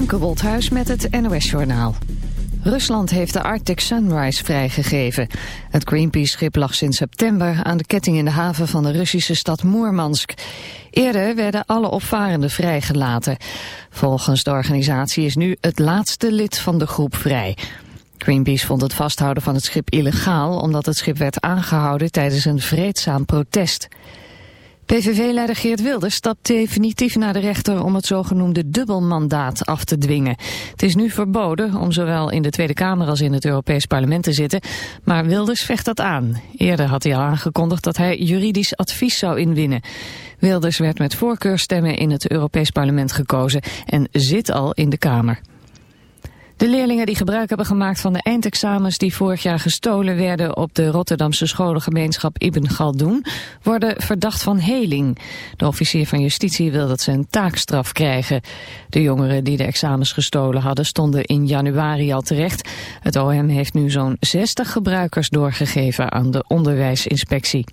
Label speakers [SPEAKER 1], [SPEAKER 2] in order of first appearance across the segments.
[SPEAKER 1] Femke Wolthuis met het NOS-journaal. Rusland heeft de Arctic Sunrise vrijgegeven. Het Greenpeace-schip lag sinds september aan de ketting in de haven van de Russische stad Moermansk. Eerder werden alle opvarenden vrijgelaten. Volgens de organisatie is nu het laatste lid van de groep vrij. Greenpeace vond het vasthouden van het schip illegaal... omdat het schip werd aangehouden tijdens een vreedzaam protest. PVV-leider Geert Wilders stapt definitief naar de rechter om het zogenoemde dubbelmandaat af te dwingen. Het is nu verboden om zowel in de Tweede Kamer als in het Europees Parlement te zitten, maar Wilders vecht dat aan. Eerder had hij al aangekondigd dat hij juridisch advies zou inwinnen. Wilders werd met voorkeurstemmen in het Europees Parlement gekozen en zit al in de Kamer. De leerlingen die gebruik hebben gemaakt van de eindexamens die vorig jaar gestolen werden op de Rotterdamse scholengemeenschap Ibn Galdoen worden verdacht van heling. De officier van justitie wil dat ze een taakstraf krijgen. De jongeren die de examens gestolen hadden stonden in januari al terecht. Het OM heeft nu zo'n 60 gebruikers doorgegeven aan de onderwijsinspectie.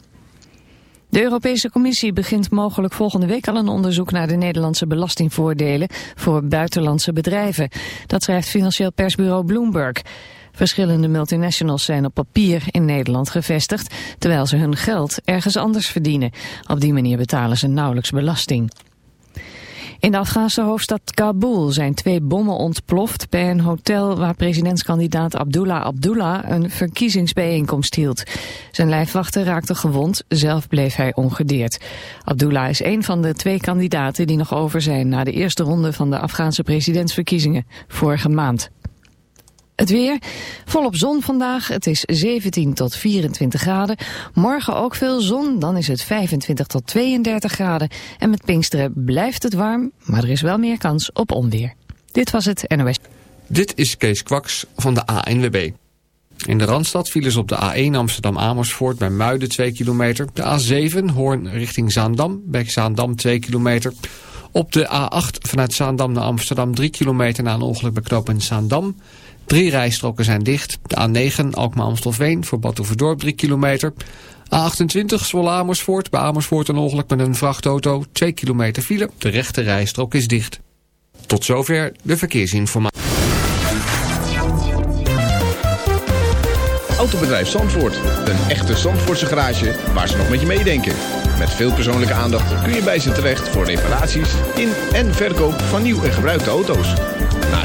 [SPEAKER 1] De Europese Commissie begint mogelijk volgende week al een onderzoek naar de Nederlandse belastingvoordelen voor buitenlandse bedrijven. Dat schrijft financieel persbureau Bloomberg. Verschillende multinationals zijn op papier in Nederland gevestigd, terwijl ze hun geld ergens anders verdienen. Op die manier betalen ze nauwelijks belasting. In de Afghaanse hoofdstad Kabul zijn twee bommen ontploft bij een hotel waar presidentskandidaat Abdullah Abdullah een verkiezingsbijeenkomst hield. Zijn lijfwachter raakte gewond, zelf bleef hij ongedeerd. Abdullah is een van de twee kandidaten die nog over zijn na de eerste ronde van de Afghaanse presidentsverkiezingen vorige maand. Het weer, volop zon vandaag. Het is 17 tot 24 graden. Morgen ook veel zon, dan is het 25 tot 32 graden. En met Pinksteren blijft het warm, maar er is wel meer kans op onweer. Dit was het NOS.
[SPEAKER 2] Dit is Kees Kwaks van de ANWB. In de Randstad vielen ze op de A1 Amsterdam-Amersfoort bij Muiden 2 kilometer. De A7 Hoorn richting Zaandam, bij Zaandam 2 kilometer. Op de A8 vanuit Zaandam naar Amsterdam 3 kilometer na een ongeluk bij knooppunt Zaandam... Drie rijstroken zijn dicht. De A9 Alkmaar-Amstelveen voor Batuverdorp 3 kilometer. A28 Zwolle Amersfoort. Bij Amersfoort een ongeluk met een vrachtauto. 2 kilometer file. De rechte rijstrook is dicht. Tot zover de verkeersinformatie.
[SPEAKER 3] Autobedrijf Zandvoort. Een echte Zandvoortse garage waar ze nog met je meedenken. Met veel persoonlijke aandacht kun je bij ze terecht voor reparaties in en verkoop van nieuw en gebruikte auto's.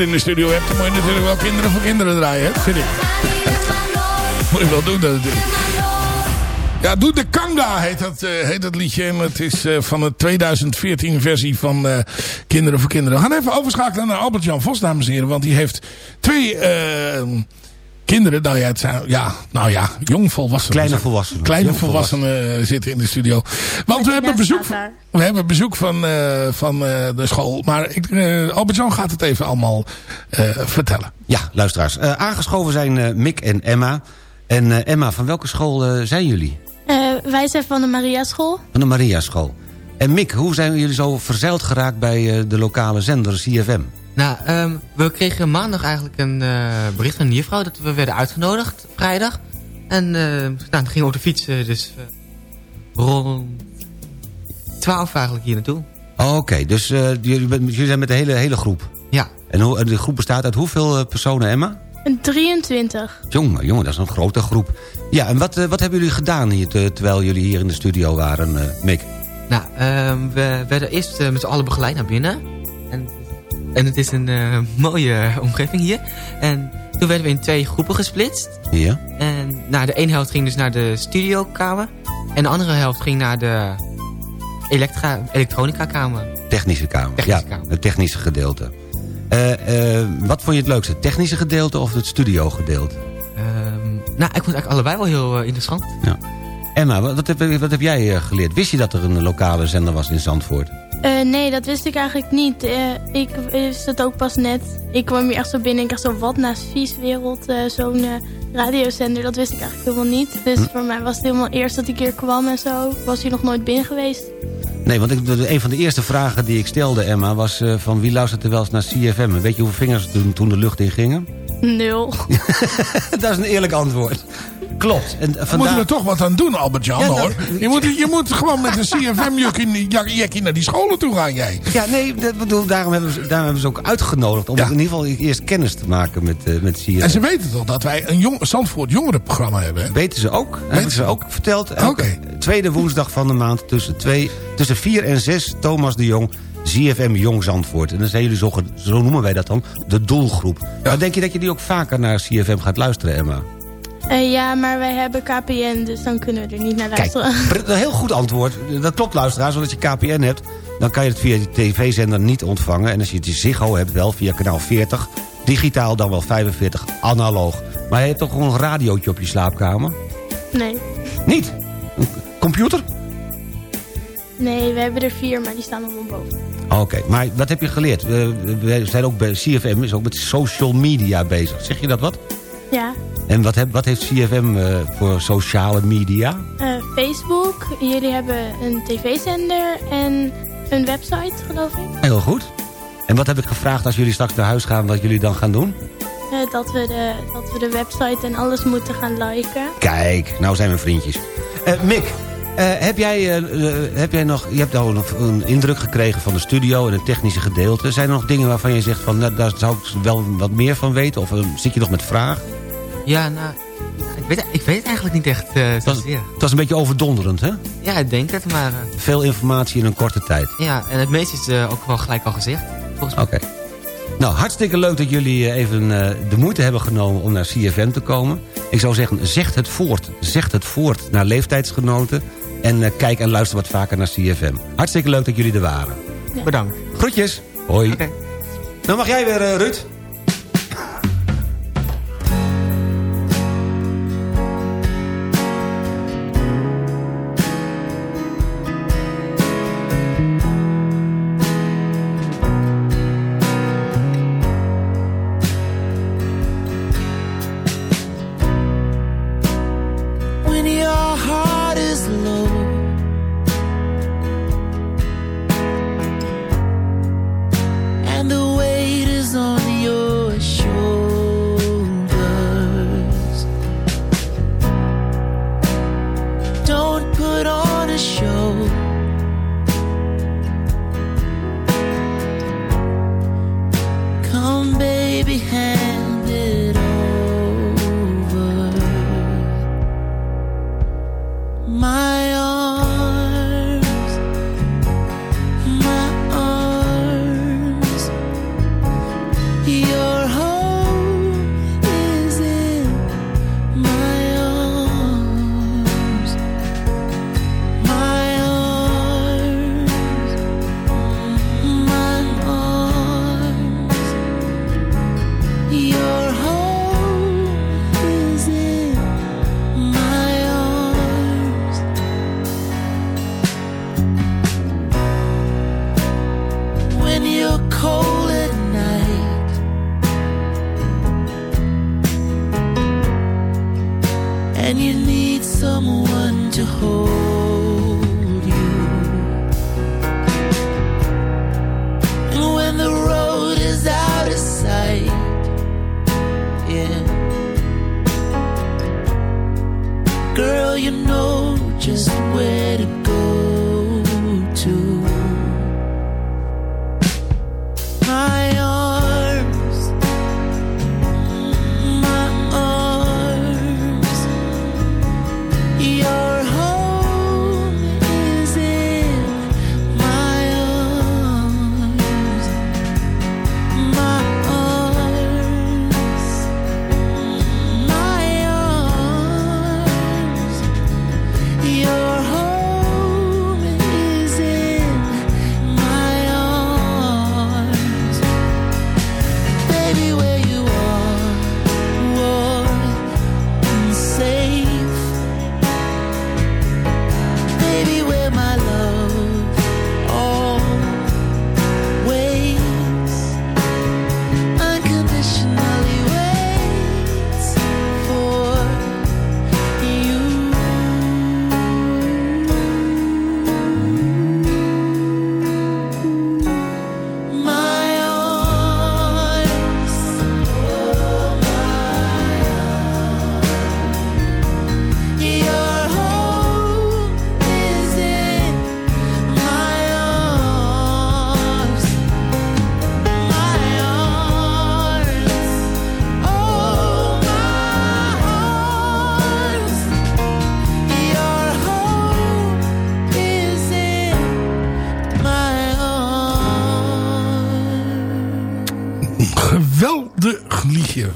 [SPEAKER 4] In de studio hebt, dan moet je natuurlijk wel kinderen voor kinderen draaien, hè? vind ik. Moet je wel doen dat natuurlijk. Ja, Doe de Kanga heet dat, eh, heet dat liedje. En het is eh, van de 2014 versie van eh, Kinderen voor Kinderen. We gaan even overschakelen naar Albert-Jan Vos, dames en heren. Want die heeft twee kinderen. Nou ja, het zijn, ja, nou ja, jong volwassenen.
[SPEAKER 5] Kleine volwassenen.
[SPEAKER 4] Kleine volwassenen eh, zitten in de studio. Want we hebben bezoek, van- we hebben bezoek van, eh, van eh, de school. Maar ik, Albert-Jan gaat het even allemaal eh, vertellen.
[SPEAKER 5] Ja, luisteraars. Eh, aangeschoven zijn eh, Mick en Emma. En eh, Emma, van welke school eh, zijn jullie?
[SPEAKER 6] Eh, wij zijn van de Maria School.
[SPEAKER 5] Van de Maria School. En Mick, hoe zijn jullie zo verzeild geraakt bij eh, de lokale zender CFM?
[SPEAKER 7] Nou, ehm, we kregen maandag eigenlijk een eh, bericht van een juffrouw dat we werden uitgenodigd, vrijdag. En eh nou, dan gingen we op de fiets, eh, dus rond 12 eigenlijk hier naartoe.
[SPEAKER 5] Oh, Oké, dus eh, jullie, jullie zijn met de hele, hele groep.
[SPEAKER 7] Ja.
[SPEAKER 5] En hoe, de groep bestaat uit hoeveel personen, Emma?
[SPEAKER 6] Een 23.
[SPEAKER 5] Jongen, jongen, dat is een grote groep. Ja, en wat, wat hebben jullie gedaan hier, te- terwijl jullie hier in de studio waren, eh Mick?
[SPEAKER 7] Nou, ehm, we werden eerst met z'n allen begeleid naar binnen. En, en het is een eh, mooie omgeving hier. En toen werden we in twee groepen gesplitst.
[SPEAKER 5] Ja.
[SPEAKER 7] En nou, de ene helft ging dus naar de studiokamer. En de andere helft ging naar de elektra elektronica kamer.
[SPEAKER 5] Technische kamer.
[SPEAKER 7] Technische
[SPEAKER 5] ja,
[SPEAKER 7] kamer.
[SPEAKER 5] het technische gedeelte. Eh, eh, wat vond je het leukste? Het technische gedeelte of het studio gedeelte?
[SPEAKER 7] Ehm, nou, ik vond het eigenlijk allebei wel heel interessant.
[SPEAKER 5] Emma, wat, wat, heb, wat heb jij geleerd? Wist je dat er een lokale zender was in Zandvoort?
[SPEAKER 6] Eh, nee, dat wist ik eigenlijk niet. Eh, ik wist het ook pas net. Ik kwam hier echt zo binnen en ik dacht zo, wat naast Vieswereld, eh zo'n radiozender, dat wist ik eigenlijk helemaal niet. Dus
[SPEAKER 5] Hm.
[SPEAKER 6] voor mij was het helemaal eerst dat ik hier kwam en zo. Ik was hier nog nooit binnen geweest.
[SPEAKER 5] Nee, want ik, een van de eerste vragen die ik stelde, Emma, was van wie luistert er wel eens naar CFM? Weet je hoeveel vingers toen, toen de lucht in gingen?
[SPEAKER 6] Nul.
[SPEAKER 5] dat is een eerlijk antwoord. Klopt. En vandaar...
[SPEAKER 4] moeten we toch wat aan doen, Albert-Jan,
[SPEAKER 5] Ja, nou,
[SPEAKER 4] hoor. Je moet, je moet gewoon met een CFM-jekkie naar die scholen toe gaan, jij.
[SPEAKER 5] Ja, nee, dat bedoel, daarom, hebben ze, daarom hebben ze ook uitgenodigd... om
[SPEAKER 4] Ja.
[SPEAKER 5] in ieder geval eerst kennis te maken met, eh met CFM.
[SPEAKER 4] En ze weten toch dat wij een jong, Zandvoort jongerenprogramma hebben, hè?
[SPEAKER 5] Weten ze ook. Hebben ze ook verteld.
[SPEAKER 4] Oké.
[SPEAKER 5] Tweede woensdag van de maand tussen, twee, tussen 4 en 6. Thomas de Jong ZFM Jong Zandvoort. En dan zijn jullie zo, zo noemen wij dat dan, de doelgroep. Maar denk je dat je die ook vaker naar CFM gaat luisteren, Emma?
[SPEAKER 6] Eh, ja, maar wij hebben KPN, dus dan kunnen we er niet naar
[SPEAKER 5] Kijk,
[SPEAKER 6] luisteren.
[SPEAKER 5] pr- een heel goed antwoord. Dat klopt, luisteraars. Want als je KPN hebt, dan kan je het via de tv-zender niet ontvangen. En als je het Ziggo hebt, wel via kanaal 40. Digitaal dan wel 45, analoog. Maar je hebt toch gewoon een radiootje op je slaapkamer?
[SPEAKER 6] Nee.
[SPEAKER 5] Niet? Een computer?
[SPEAKER 6] Nee, we hebben er vier, maar die staan allemaal boven.
[SPEAKER 5] Oké, maar wat heb je geleerd? We, we zijn ook bij CFM is ook met social media bezig. Zeg je dat wat?
[SPEAKER 6] Ja.
[SPEAKER 5] En wat, heb, wat heeft CFM eh, voor sociale media?
[SPEAKER 6] Eh, Facebook, jullie hebben een tv-zender en een website, geloof ik.
[SPEAKER 5] Heel goed. En wat heb ik gevraagd als jullie straks naar huis gaan... wat jullie dan gaan doen?
[SPEAKER 6] Eh, dat, we de, dat we de website en alles moeten gaan liken.
[SPEAKER 5] Kijk, nou zijn we vriendjes. Mick, heb, jij, heb jij nog... Je hebt al een, een indruk gekregen van de studio en het technische gedeelte. Zijn er nog dingen waarvan je zegt van... Nou, daar zou ik wel wat meer van weten? Of zit je nog met vragen?
[SPEAKER 7] Ja, nou, ik weet, ik weet het eigenlijk niet echt. eh
[SPEAKER 5] Het was,
[SPEAKER 7] zozeer.
[SPEAKER 5] het was een beetje overdonderend, hè?
[SPEAKER 7] Ja, ik denk het, maar... eh,
[SPEAKER 5] Veel informatie in een korte tijd.
[SPEAKER 7] ja, en het meeste is eh, ook wel gelijk al gezegd. Volgens mij.
[SPEAKER 5] Oké. Nou, hartstikke leuk dat jullie even eh, de moeite hebben genomen om naar CFM te komen. Ik zou zeggen, zegt het voort. Zegt het voort naar leeftijdsgenoten. En eh, kijk en luister wat vaker naar CFM. Hartstikke leuk dat jullie er waren.
[SPEAKER 7] Bedankt.
[SPEAKER 5] Groetjes. Hoi.
[SPEAKER 7] Oké.
[SPEAKER 5] Nou mag jij weer, Ruud.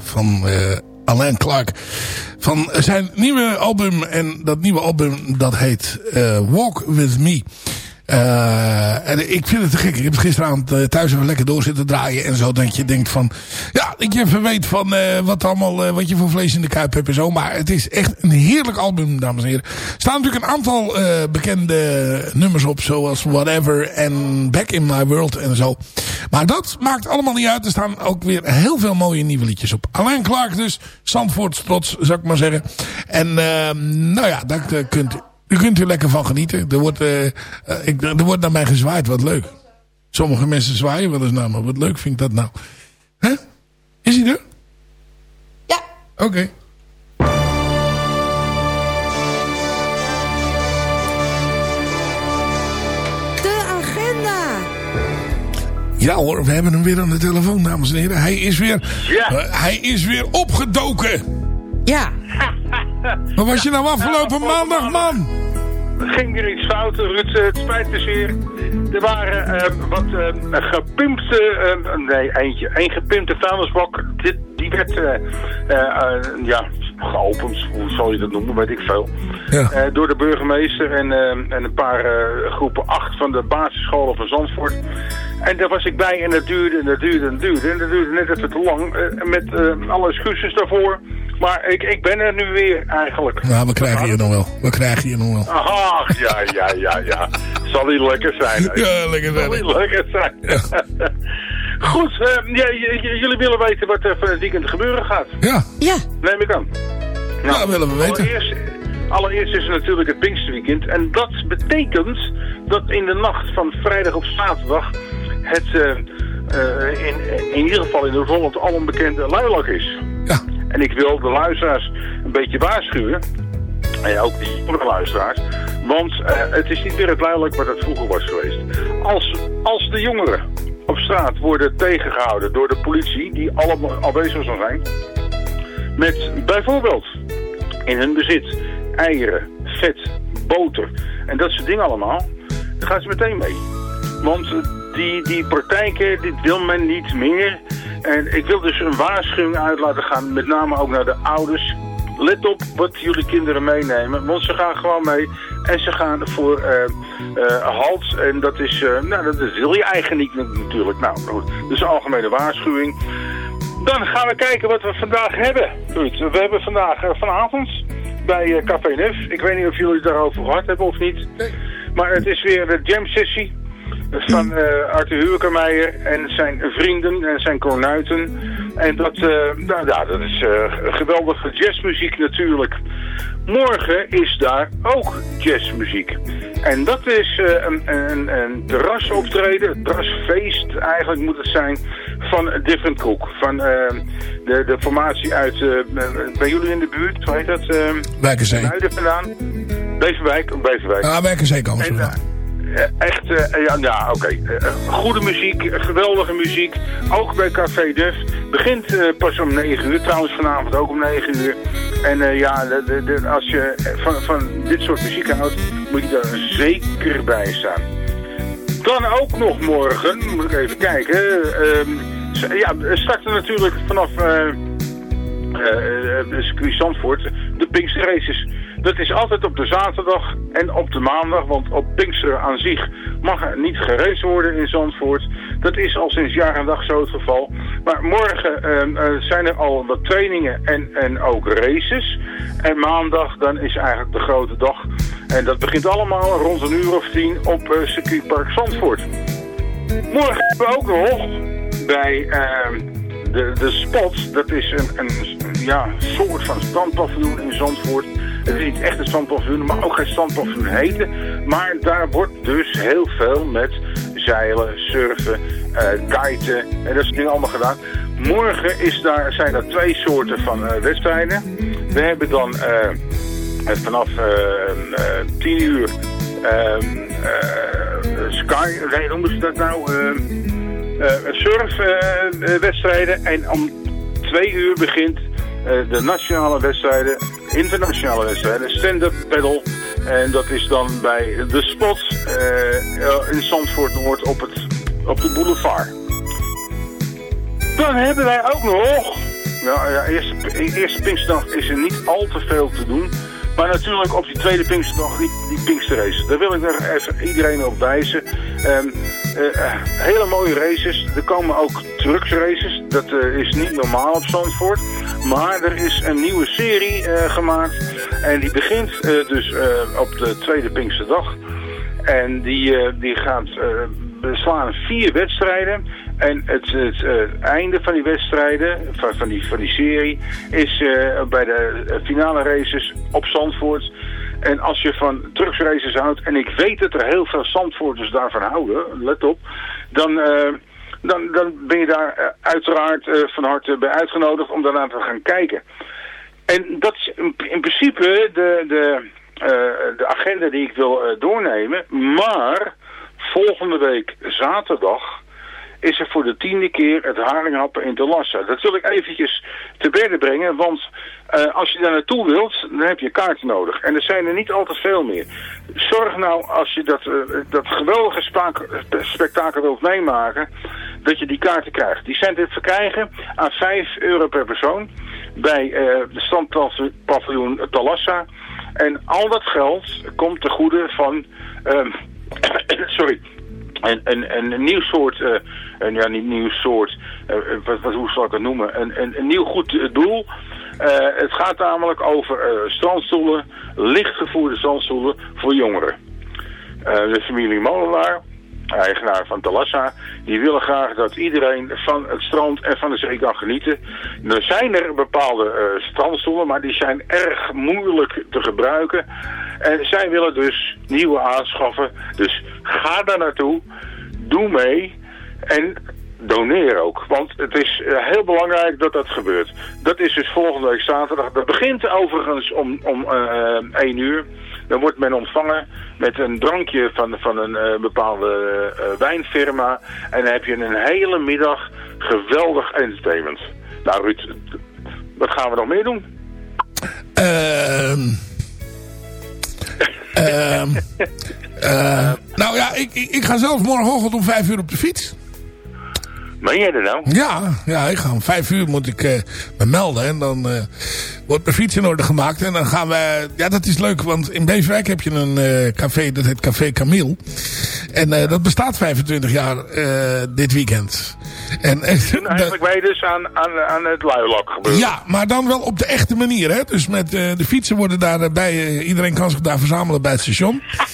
[SPEAKER 4] Van eh, Alain Clark. Van zijn nieuwe album. En dat nieuwe album dat heet eh, Walk With Me. Eh, en ik vind het te gek. Ik heb gisteravond eh, thuis even lekker door zitten draaien en zo. Dat je denkt van, ja, dat je even weet van eh, wat allemaal, wat je voor vlees in de kuip hebt en zo. Maar het is echt een heerlijk album, dames en heren. Er staan natuurlijk een aantal bekende nummers op, zoals Whatever en Back in My World en zo. Maar dat maakt allemaal niet uit. Er staan ook weer heel veel mooie nieuwe liedjes op. Alain Clark dus, Zandvoort trots, zou ik maar zeggen. En nou ja, eh, kunt, u kunt u lekker van genieten. Er wordt, eh, eh, ik, er wordt naar mij gezwaaid, wat leuk. Sommige mensen zwaaien wel eens naar me. Wat leuk vind ik dat nou. Hè? Is hij er?
[SPEAKER 8] Ja.
[SPEAKER 4] Oké.
[SPEAKER 8] De agenda.
[SPEAKER 4] Ja hoor, we hebben hem weer aan de telefoon, dames en heren. Hij is weer, eh, hij is weer opgedoken.
[SPEAKER 8] Ja.
[SPEAKER 4] Waar was je nou afgelopen maandag, man?
[SPEAKER 9] ging er iets fout, Ruud, eh, het spijt me zeer. Er waren eh, wat eh, gepimpte, eh, nee, eentje, één gepimpte vuilnisbak. Dit, die werd, eh, eh, ja, geopend, hoe zal je dat noemen, weet ik veel. Eh, door de burgemeester en, eh, en een paar eh, groepen acht van de basisscholen van Zandvoort. En daar was ik bij en dat duurde en dat duurde en dat duurde. En dat duurde net even te lang, met alle excuses daarvoor. Maar ik, ik ben er nu weer eigenlijk.
[SPEAKER 4] Nou, we krijgen je nog wel. We krijgen je nog wel.
[SPEAKER 9] Ach, ja, ja, ja, ja. Zal hij lekker zijn. hè?
[SPEAKER 4] Ja, lekker zijn.
[SPEAKER 9] Zal hij lekker zijn. Ja, j- j- jullie willen weten wat er van het weekend gebeuren gaat.
[SPEAKER 4] Ja.
[SPEAKER 8] Ja.
[SPEAKER 9] Neem ik aan. Nou,
[SPEAKER 4] Ja, willen we weten.
[SPEAKER 9] Allereerst, allereerst is er natuurlijk het Pinksterweekend. En dat betekent dat in de nacht van vrijdag op zaterdag het eh, eh, in, in ieder geval in Noord-Holland al een bekende luilak is.
[SPEAKER 4] Ja.
[SPEAKER 9] En ik wil de luisteraars een beetje waarschuwen. En ook die jongere luisteraars. Want eh, het is niet meer het luilak wat het vroeger was geweest. Als, als de jongeren op straat worden tegengehouden door de politie, die allemaal aanwezig zal zijn, met bijvoorbeeld in hun bezit eieren, vet, boter en dat soort dingen allemaal, dan gaan ze meteen mee. Want die, die praktijken, dit wil men niet meer. En ik wil dus een waarschuwing uit laten gaan, met name ook naar de ouders. Let op wat jullie kinderen meenemen, want ze gaan gewoon mee. En ze gaan voor eh eh, halt. En dat is, eh, nou, dat wil je eigenlijk niet natuurlijk. Nou, goed. Dus algemene waarschuwing. Dan gaan we kijken wat we vandaag hebben. Ruud. We hebben vandaag vanavond bij eh, Café. Ik weet niet of jullie het daarover gehad hebben of niet. Maar het is weer de jam sessie van eh, Arthur Huurkermeijer en zijn vrienden en zijn kornuiten. En dat, eh, nou, ja, dat is eh, geweldige jazzmuziek natuurlijk. Morgen is daar ook jazzmuziek. En dat is een, een, een terrasoptreden, een terrasfeest eigenlijk moet het zijn, van Different Cook. Van de, de formatie uit, eh, bij jullie in de buurt, hoe heet dat? Uh,
[SPEAKER 4] Wijkerzee.
[SPEAKER 9] Zuiden vandaan. Beverwijk, Beverwijk.
[SPEAKER 4] Ah, Wijkerzee komen ze vandaan.
[SPEAKER 9] Eh, echt, eh, ja, ja oké. Eh, goede muziek, eh, geweldige muziek. Ook bij Café Duf. Begint eh, pas om 9 uur, trouwens vanavond ook om 9 uur. En eh, ja, als je van, van dit soort muziek houdt, moet je daar zeker bij staan. Dan ook nog morgen, moet ik even kijken. ehm, ja, starten natuurlijk vanaf eh eh, circuit Zandvoort de Pinkster Races. Dat is altijd op de zaterdag en op de maandag, want op Pinkster aan zich mag er niet geraced worden in Zandvoort. Dat is al sinds jaar en dag zo het geval. Maar morgen ehm, eh, zijn er al wat trainingen en, en ook races. En maandag dan is eigenlijk de grote dag. En dat begint allemaal rond een uur of tien op eh, circuitpark Zandvoort. Morgen hebben we ook nog bij ehm, de, de Spot, dat is een, een ja, soort van standpaviljoen in Zandvoort. Het is niet echt een standpaviljoen, maar ook geen standpaviljoen heten. Maar daar wordt dus heel veel met zeilen, surfen, eh kiten en dat soort dingen allemaal gedaan. Morgen is daar, zijn er twee soorten van eh, wedstrijden. We hebben dan eh, vanaf eh, eh, 10 uur ehm, eh, Sky, hoe noemen ze dat nou? Eh, surfwedstrijden. en om twee uur begint eh, de nationale wedstrijden, internationale wedstrijden, stand-up paddle. En dat is dan bij de spot eh, in Zandvoort Noord op, het, op de boulevard. Dan hebben wij ook nog Ja, ja eerste, eerste Pinksterdag is er niet al te veel te doen. Maar natuurlijk op die tweede Pinksterdag, die, die Pinksterraces. Daar wil ik nog even iedereen op wijzen. Ehm, eh, eh, hele mooie races. Er komen ook trucksraces. Dat eh, is niet normaal op Zandvoort. Maar er is een nieuwe serie eh, gemaakt. En die begint eh, dus eh, op de tweede Pinksterdag. En die, eh, die gaat eh, beslaan vier wedstrijden. En het, het eh, einde van die wedstrijden, van, van, die, van die serie, is eh, bij de eh, finale races op Zandvoort. En als je van trucksraces houdt, en ik weet dat er heel veel Zandvoorters daarvan houden, let op, dan, eh, dan, dan ben je daar eh, uiteraard eh, van harte bij uitgenodigd om daarna te gaan kijken. En dat is in, in principe de, de, de agenda die ik wil doornemen. Maar volgende week zaterdag is er voor de tiende keer het haringhappen in de Lassa. Dat wil ik eventjes te berden brengen, want eh, als je daar naartoe wilt, dan heb je kaarten nodig. En er zijn er niet al te veel meer. Zorg nou, als je dat, eh, dat geweldige spektakel wilt meemaken, dat je die kaarten krijgt. Die zijn te verkrijgen aan 5 euro per persoon bij eh, de standpaviljoen Talassa. En al dat geld komt ten goede van... ehm, sorry, een, een, een nieuw soort, eh, een, ja niet nieuw soort, eh, wat, wat, hoe zal ik het noemen, een, een, nieuw goed eh, doel. Eh, het gaat namelijk over eh, strandstoelen, lichtgevoerde strandstoelen voor jongeren. Eh, de familie Molenaar, eigenaar van Talassa, die willen graag dat iedereen van het strand en van de zee kan genieten. Er zijn er bepaalde eh, strandstoelen, maar die zijn erg moeilijk te gebruiken. En zij willen dus nieuwe aanschaffen. Dus ga daar naartoe, doe mee en doneer ook. Want het is eh, heel belangrijk dat dat gebeurt. Dat is dus volgende week zaterdag. Dat begint overigens om, om eh, 1 uur. Dan wordt men ontvangen met een drankje van, van een eh, bepaalde eh, wijnfirma. En dan heb je een hele middag geweldig entertainment. Nou Ruud, wat gaan we nog meer doen?
[SPEAKER 4] Ehm ehm eh, nou ja, ik, ik, ik ga zelf morgenochtend om vijf uur op de fiets.
[SPEAKER 9] Meen jij er nou?
[SPEAKER 4] Ja, ja, ik ga om vijf uur moet ik eh, me melden. En dan eh, wordt mijn fiets in orde gemaakt. En dan gaan we... Ja, dat is leuk, want in Beverwijk heb je een eh, café, dat heet Café Camille. En dat bestaat 25 jaar dit weekend. En,
[SPEAKER 9] Toen eigenlijk wij dus aan, aan, aan het luilak gebeuren.
[SPEAKER 4] ja, maar dan wel op de echte manier. Hè? Dus met eh, de fietsen worden daarbij... eh, iedereen kan zich daar verzamelen bij het station.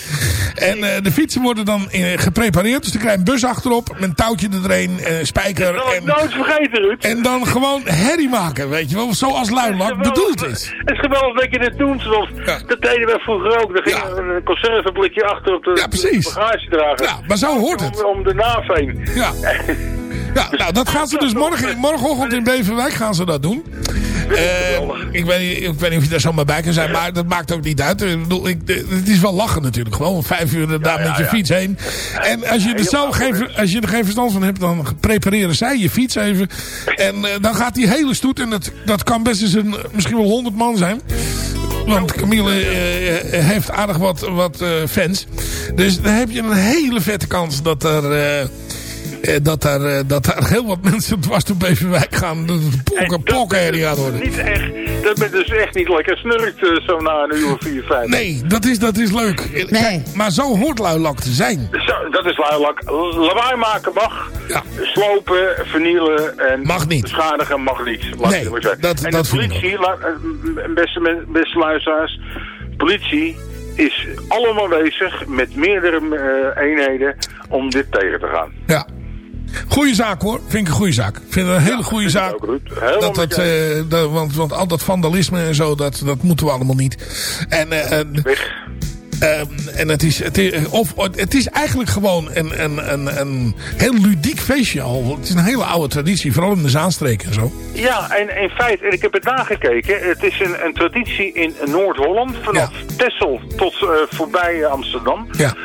[SPEAKER 4] En eh, de fietsen worden dan eh, geprepareerd. Dus dan krijg je een bus achterop. Met een touwtje erheen. eh spijker.
[SPEAKER 9] Dat
[SPEAKER 4] En,
[SPEAKER 9] nooit vergeten, Ruud.
[SPEAKER 4] en dan gewoon herrie maken. Weet je wel. Zoals luilak bedoeld is.
[SPEAKER 9] Het is geweldig dat je dit doet, zoals dat deden we vroeger ook. Dan ging er een conserveblikje achter op de,
[SPEAKER 4] Ja, precies.
[SPEAKER 9] dragen.
[SPEAKER 4] Ja, maar zo hoort het.
[SPEAKER 9] Om, om de naaf heen.
[SPEAKER 4] Ja. Ja, nou, dat gaan ze dus morgen, morgenochtend in Beverwijk gaan ze dat doen. Eh, ik, weet niet, ik weet niet of je daar zomaar bij kan zijn, maar dat maakt ook niet uit. Ik bedoel, ik, het is wel lachen natuurlijk. Gewoon vijf uur daar met je
[SPEAKER 9] ja.
[SPEAKER 4] fiets heen. En als je, er zelf geen, als je er geen verstand van hebt, dan prepareren zij je fiets even. En eh, dan gaat die hele stoet, en dat, dat kan best eens een, misschien wel honderd man zijn. Want Camille eh, heeft aardig wat, wat fans. Dus dan heb je een hele vette kans dat er... eh, dat daar, eh, dat daar heel wat mensen dwars door Beverwijk gaan. Dat het pokken, pokken gaat worden.
[SPEAKER 9] Niet echt, dat men dus echt niet lekker snurkt eh, zo na een uur of vier, vijf.
[SPEAKER 4] Nee, dat is, dat is leuk. Kijk, maar zo hoort luilak te zijn.
[SPEAKER 9] Zo, dat is luilak. Lawaai maken mag. Slopen, vernielen en
[SPEAKER 4] Mag niet.
[SPEAKER 9] beschadigen mag niet. Laat
[SPEAKER 4] Nee, dat-
[SPEAKER 9] en
[SPEAKER 4] dat
[SPEAKER 9] de politie, beste, beste luisteraars, politie is allemaal bezig met meerdere eh, eenheden om dit tegen te gaan.
[SPEAKER 4] Ja. Goeie zaak hoor. Vind ik een goeie zaak. Ik vind het een hele goede zaak.
[SPEAKER 9] Helemaal
[SPEAKER 4] Dat, dat, eh, dat, want, want al dat vandalisme en zo, dat, dat moeten we allemaal niet. En, eh, en, ehm, en het, is, het, is, of, het is eigenlijk gewoon een, een, een, een heel ludiek feestje al. Het is een hele oude traditie, vooral in de Zaanstreek en zo.
[SPEAKER 9] Ja, en in feite, en ik heb het nagekeken, het is een, een traditie in Noord-Holland, vanaf Texel tot eh, voorbij Amsterdam.
[SPEAKER 4] Ja,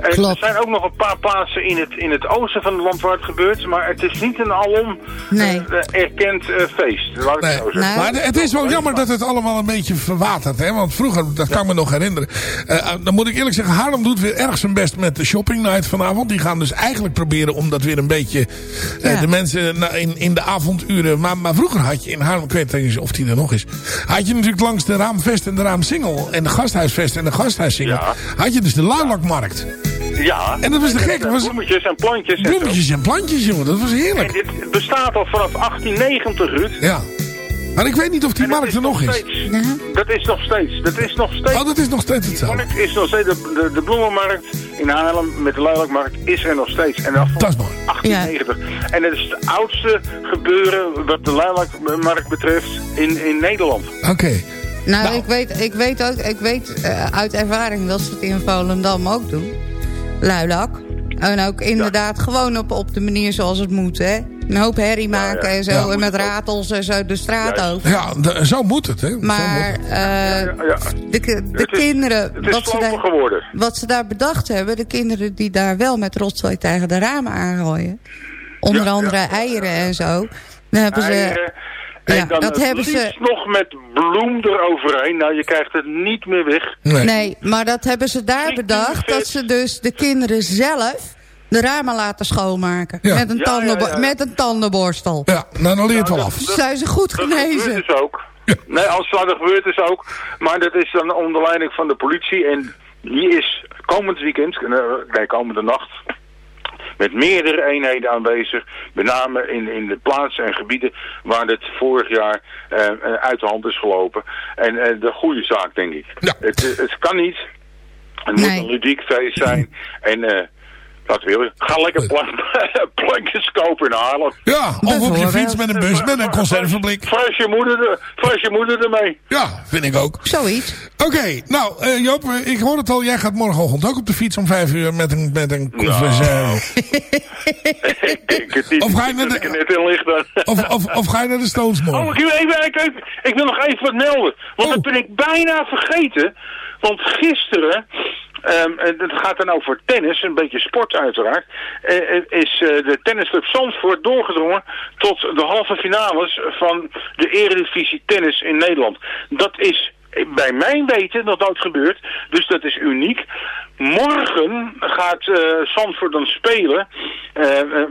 [SPEAKER 1] Klopt.
[SPEAKER 9] er zijn ook nog een paar plaatsen in het, in het oosten van het land waar het gebeurt. Maar het is niet een alom
[SPEAKER 10] Nee.
[SPEAKER 9] eh, erkend eh, feest. Laat ik
[SPEAKER 4] Nee.
[SPEAKER 9] zo zeggen.
[SPEAKER 10] Nou,
[SPEAKER 4] Maar het is wel jammer dat het allemaal een beetje verwatert. Hè? Want vroeger, dat kan ik me nog herinneren. Eh, dan moet ik eerlijk zeggen, Haarlem doet weer erg zijn best met de shopping night vanavond. Die gaan dus eigenlijk proberen om dat weer een beetje... eh,
[SPEAKER 10] Ja.
[SPEAKER 4] de mensen in, in de avonduren... Maar, maar vroeger had je in Haarlem, ik weet niet eens of die er nog is... Had je natuurlijk langs de Raamvest en de Raamsingel... En de Gasthuisvest en de Gasthuissingel...
[SPEAKER 9] Ja.
[SPEAKER 4] Had je dus de Luilakmarkt.
[SPEAKER 9] Ja.
[SPEAKER 4] En dat was te gek. Dat was
[SPEAKER 9] Bloemetjes en plantjes. en
[SPEAKER 4] bloemetjes en plantjes, jongen. Dat was
[SPEAKER 9] En
[SPEAKER 4] heerlijk.
[SPEAKER 9] dit bestaat al vanaf 1890, Ruud.
[SPEAKER 4] Ja. Maar ik weet niet of die
[SPEAKER 9] En dat
[SPEAKER 4] markt er nog is.
[SPEAKER 9] steeds. Dat is nog steeds. Dat is nog steeds.
[SPEAKER 4] Oh, dat is nog steeds
[SPEAKER 9] De
[SPEAKER 4] hetzelfde.
[SPEAKER 9] markt is nog steeds. De, de, de bloemenmarkt in Haarlem met de Luilakmarkt is er nog steeds. En dat van
[SPEAKER 4] Dat is mooi.
[SPEAKER 9] 1890. En het is het oudste gebeuren wat de Luilakmarkt betreft in, in Nederland.
[SPEAKER 4] Oké.
[SPEAKER 10] Nou,
[SPEAKER 4] Nou.
[SPEAKER 10] ik weet, ik weet ook, ik weet eh, uit ervaring dat ze het in Volendam ook doen. Luilak. En ook inderdaad gewoon op, op de manier zoals het moet, hè. Een hoop herrie maken
[SPEAKER 9] ja.
[SPEAKER 10] en zo.
[SPEAKER 4] Ja.
[SPEAKER 10] en met ratels en zo de straat
[SPEAKER 9] Juist.
[SPEAKER 10] over.
[SPEAKER 4] Ja, de- zo moet het, hè.
[SPEAKER 10] Maar
[SPEAKER 4] het.
[SPEAKER 10] eh, de, ki- de
[SPEAKER 9] Het is-
[SPEAKER 10] kinderen,
[SPEAKER 9] Het is
[SPEAKER 10] wat ze, daar,
[SPEAKER 9] geworden.
[SPEAKER 10] wat ze daar bedacht hebben... de kinderen die daar wel met rotzooi tegen de ramen aangooien... onder
[SPEAKER 9] Ja,
[SPEAKER 10] andere
[SPEAKER 9] ja.
[SPEAKER 10] eieren en zo... dan hebben ze...
[SPEAKER 9] Eieren. En
[SPEAKER 10] Ja,
[SPEAKER 9] dan
[SPEAKER 10] dat
[SPEAKER 9] het
[SPEAKER 10] hebben ze-
[SPEAKER 9] nog met bloem eroverheen. Nou, je krijgt het niet meer weg.
[SPEAKER 4] Nee.
[SPEAKER 10] Nee, maar dat hebben ze daar bedacht.
[SPEAKER 9] vet.
[SPEAKER 10] Dat ze dus de kinderen zelf de ramen laten schoonmaken.
[SPEAKER 4] Ja.
[SPEAKER 10] Met, een
[SPEAKER 9] Ja,
[SPEAKER 10] tandenbo-
[SPEAKER 9] ja, ja.
[SPEAKER 10] met een tandenborstel.
[SPEAKER 4] Ja, nou, dan leert het wel
[SPEAKER 9] dat-
[SPEAKER 4] af.
[SPEAKER 9] dat-
[SPEAKER 10] Zijn ze goed
[SPEAKER 9] Dat
[SPEAKER 10] genezen?
[SPEAKER 9] gebeurt dus ook. Nee, als dat gebeurt is ook. Maar dat is dan onder leiding van de politie. En die is komend weekend, eh, nee, komende nacht, met meerdere eenheden aanwezig. Met name in, in de plaatsen en gebieden waar het vorig jaar eh, eh, uit de hand is gelopen. En eh, de goede zaak, denk ik.
[SPEAKER 4] Ja.
[SPEAKER 9] Het, het kan niet. Het
[SPEAKER 10] Nee.
[SPEAKER 9] moet een ludiek feest zijn. En... eh wat wil je? Ga lekker plank, plankjes kopen in Haarlem.
[SPEAKER 4] Ja, of op je fiets met een bus met een conserveblik.
[SPEAKER 9] Fres je moeder, er- fres je moeder ermee.
[SPEAKER 4] Ja, vind ik ook.
[SPEAKER 10] Zoiets.
[SPEAKER 4] Oké, nou eh, Joop, eh, ik hoor het al. Jij gaat morgenochtend ook op de fiets om vijf uur met een, met een
[SPEAKER 9] ik denk het niet.
[SPEAKER 4] Of ga je naar
[SPEAKER 9] dat
[SPEAKER 4] de-
[SPEAKER 9] ik er net in dan.
[SPEAKER 4] Of, of, of ga je naar de Stones
[SPEAKER 9] Oh, ik wil, even, ik, ik, ik wil nog even wat melden. Want
[SPEAKER 4] Oh.
[SPEAKER 9] dat ben ik bijna vergeten. Want gisteren, en het gaat dan over tennis, een beetje sport uiteraard, eh, eh, is de tennisclub Zandvoort doorgedrongen tot de halve finales van de Eredivisie Tennis in Nederland. Dat is bij mijn weten nog nooit gebeurd, dus dat is uniek. Morgen gaat eh Zandvoort dan spelen. Eh, eh,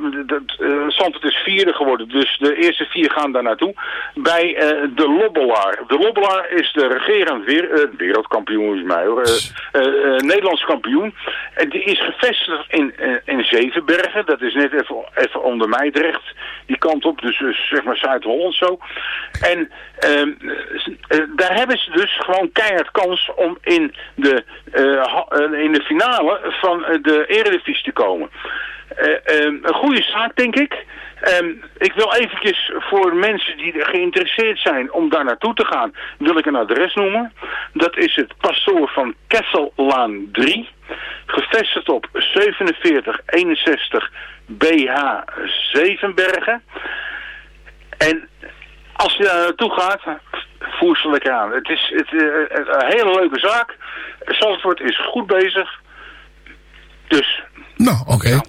[SPEAKER 9] Zandvoort is vierde geworden, dus de eerste vier gaan daar naartoe. Bij de Lobbelaar. De Lobbelaar is de regerend weer, wereldkampioen is mij hoor. Nederlands kampioen. En die is gevestigd in, in Zevenbergen. Dat is net even, even onder Meidrecht. Die kant op, dus, zeg maar Zuid-Holland zo. En ehm, eh, daar hebben ze dus gewoon keihard kans om in de, in de finale van eh, de Eredivisie te komen. Eh, ehm, een goede zaak, denk ik. Ehm, ik wil eventjes voor mensen die er geïnteresseerd zijn om daar naartoe te gaan, wil ik een adres noemen. Dat is het pastoor van Kessellaan 3, gevestigd op 4761 BH Zevenbergen. En als je daar naartoe gaat, voer ze lekker aan. Het is het, eh, een hele leuke zaak. Zandvoort is goed bezig. Dus...
[SPEAKER 4] Nou, oké.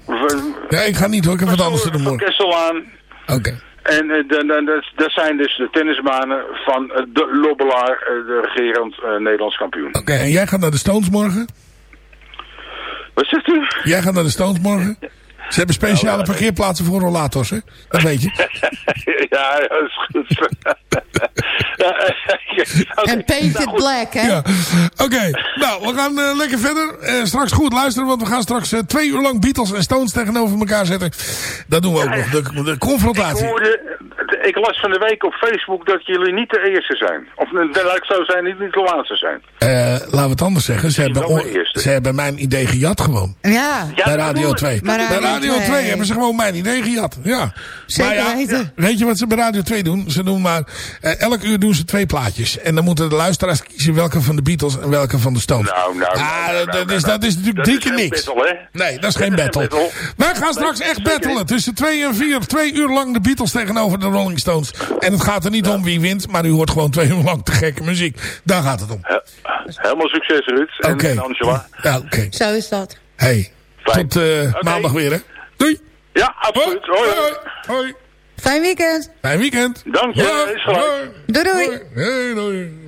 [SPEAKER 4] Ja, ik ga niet hoor. Ik heb wat anders te doen
[SPEAKER 9] van
[SPEAKER 4] morgen.
[SPEAKER 9] Kesselaan.
[SPEAKER 4] Oké.
[SPEAKER 9] En eh, dan- dan- dat dat zijn dus de tennisbanen van eh, de Lobbelaar, eh, de regerend eh, Nederlands kampioen.
[SPEAKER 4] Oké, en jij gaat naar de Stones morgen?
[SPEAKER 9] Wat zegt u?
[SPEAKER 4] Jij gaat naar de Stones morgen? Ze hebben speciale
[SPEAKER 9] Nou,
[SPEAKER 4] parkeerplaatsen voor rollators, hè? Dat weet je.
[SPEAKER 9] ja, dat is goed. ja, eh.
[SPEAKER 10] En painted
[SPEAKER 9] Nou,
[SPEAKER 10] black, hè?
[SPEAKER 4] Ja. Oké, nou, we gaan eh, lekker verder. Eh, straks goed luisteren, want we gaan straks twee uur lang Beatles en Stones tegenover elkaar zetten. Dat doen we ook nog, de, de
[SPEAKER 9] Ik
[SPEAKER 4] confrontatie.
[SPEAKER 9] hoorde, ik las van de week op Facebook dat jullie niet de eerste zijn. Of eh, laat ik zo zijn, niet, niet de laatste zijn.
[SPEAKER 4] Eh, laten we het anders zeggen. Ze hebben, ze hebben mijn idee gejat gewoon.
[SPEAKER 10] Ja.
[SPEAKER 9] Ja,
[SPEAKER 4] bij
[SPEAKER 9] dat
[SPEAKER 4] Radio
[SPEAKER 9] bedoel ik.
[SPEAKER 4] 2.
[SPEAKER 10] Maar
[SPEAKER 4] bij
[SPEAKER 10] Radio
[SPEAKER 4] Radio 2
[SPEAKER 10] 2
[SPEAKER 4] hebben ze gewoon mijn idee gejat. Ja.
[SPEAKER 10] Zeker
[SPEAKER 4] ja,
[SPEAKER 10] weten.
[SPEAKER 4] Weet je wat ze bij Radio 2 doen? Ze doen maar... eh, elk uur doen ze twee plaatjes. En dan moeten de luisteraars kiezen welke van de Beatles en welke van de Stones.
[SPEAKER 9] Nou, nou, nou,
[SPEAKER 4] Ah,
[SPEAKER 9] nou,
[SPEAKER 4] dat,
[SPEAKER 9] nou,
[SPEAKER 4] dat is,
[SPEAKER 9] nou,
[SPEAKER 4] dat is natuurlijk
[SPEAKER 9] dat
[SPEAKER 4] drie
[SPEAKER 9] is
[SPEAKER 4] keer
[SPEAKER 9] geen
[SPEAKER 4] niks.
[SPEAKER 9] battle?
[SPEAKER 4] Nee, dat is geen
[SPEAKER 9] Dat
[SPEAKER 4] battle.
[SPEAKER 9] battle.
[SPEAKER 4] Wij gaan straks echt battelen. Tussen twee en vier. Twee uur lang de Beatles tegenover de Rolling Stones. En het gaat er niet om wie wint. Maar u hoort gewoon twee uur lang te gekke muziek. Daar gaat het om.
[SPEAKER 9] He- Helemaal succes, Ruud. En, Angela.
[SPEAKER 4] Ja, oké.
[SPEAKER 10] Zo is dat.
[SPEAKER 11] Hey, tot eh, maandag weer, hè? Doei.
[SPEAKER 9] Ja, absoluut. Hoi, hoi.
[SPEAKER 11] Hoi.
[SPEAKER 10] Fijn weekend.
[SPEAKER 11] Fijn weekend.
[SPEAKER 9] Dank je.
[SPEAKER 10] Doei doei.
[SPEAKER 11] Doei.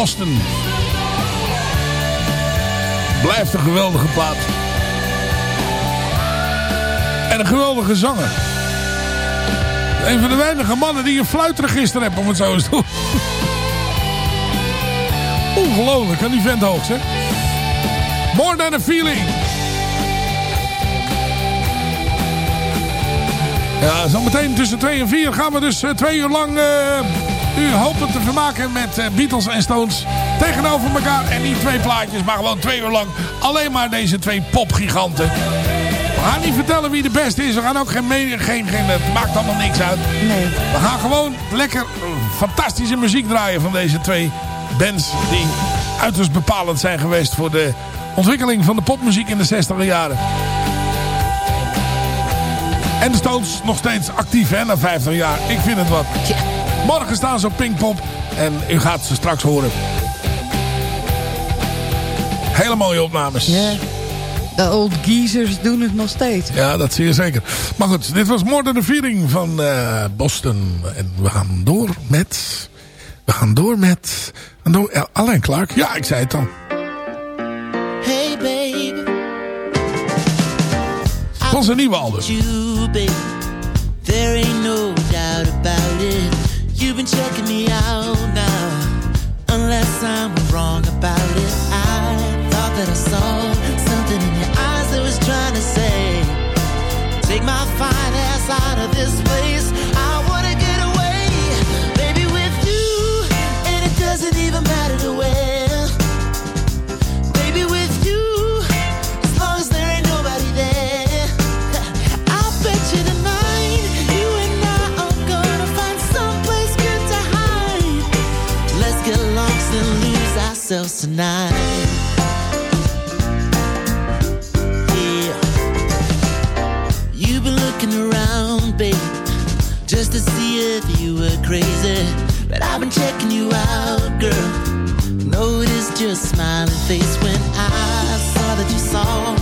[SPEAKER 11] Boston. Blijft een geweldige plaat. En een geweldige zanger. Een van de weinige mannen die een fluitregister heeft, om het zo eens te doen. Ongelooflijk, kan die vent. More than a feeling. Ja, zometeen tussen 2 en 4 gaan we dus eh, twee uur lang eh, u hopen te vermaken met eh, Beatles en Stones tegenover elkaar. En niet twee plaatjes, maar gewoon twee uur lang alleen maar deze twee popgiganten. We gaan niet vertellen wie de beste is. We gaan ook geen mening, geen, geen, het maakt allemaal niks uit.
[SPEAKER 10] Nee.
[SPEAKER 11] We gaan gewoon lekker eh, fantastische muziek draaien van deze twee bands die uiterst bepalend zijn geweest voor de ontwikkeling van de popmuziek in de 60 jaren. En de Stones nog steeds actief hè, na 50 jaar. Ik vind het wat. Morgen staan ze op Pinkpop en u gaat ze straks horen. Hele mooie opnames.
[SPEAKER 10] Ja. De old geezers doen het nog steeds.
[SPEAKER 11] Ja, dat zie je zeker. Maar goed, dit was Than a Feeling van eh, Boston. En we gaan door met... We gaan door met... Door, ja, Alain Clark. Ja, ik zei het dan.
[SPEAKER 8] Hey baby,
[SPEAKER 11] zijn nieuwe album.
[SPEAKER 8] you baby. There ain't no doubt about it. You've been checking me out now. Unless I'm wrong about it. I thought that I saw something in your eyes that was trying to say, Take my fine ass out of this place. Tonight. Yeah. You've been looking around, babe, just to see if you were crazy. But I've been checking you out, girl. Noticed your smiling face when I saw that you saw,